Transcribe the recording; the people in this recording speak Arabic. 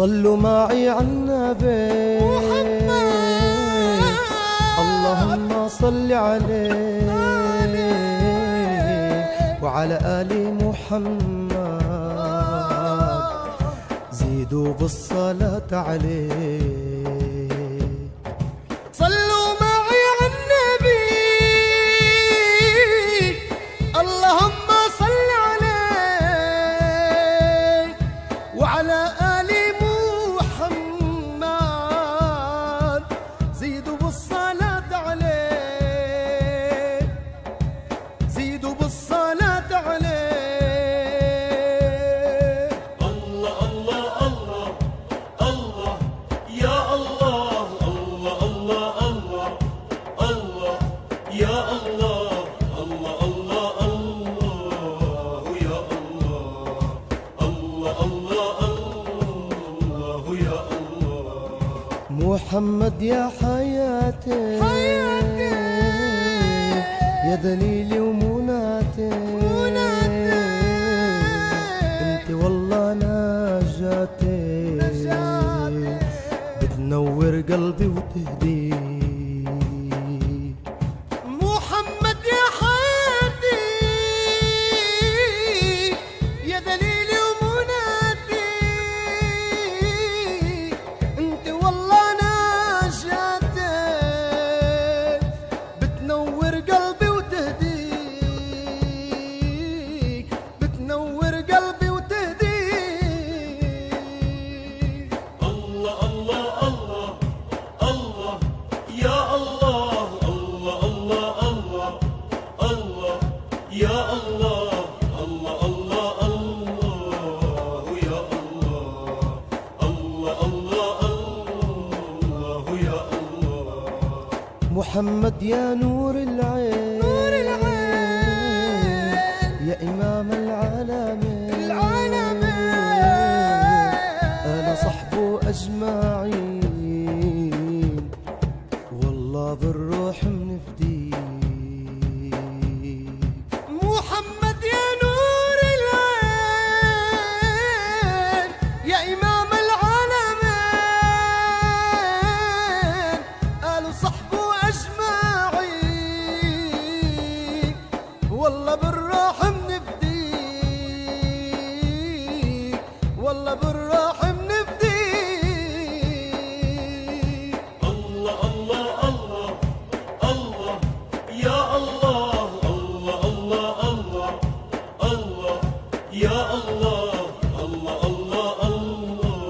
صلوا معي على النبي. اللهم صل عليه. وعلى آل محمد. زيدوا بالصلاة عليه. محمد يا حياتي. حياتي. يا دليلي ومناتي انت والله نجاتي. بتنور قلبي وتهدي. يا الله الله الله الله يا الله الله الله يا الله. محمد يا نور العين نور العين. يا إمام العالمين. العالمين. أنا صحب أجمعين. والله بالروح منفدين والله بالراحة بنفديك والله بالراحة بنفديك الله الله الله الله يا الله الله الله الله الله يا الله.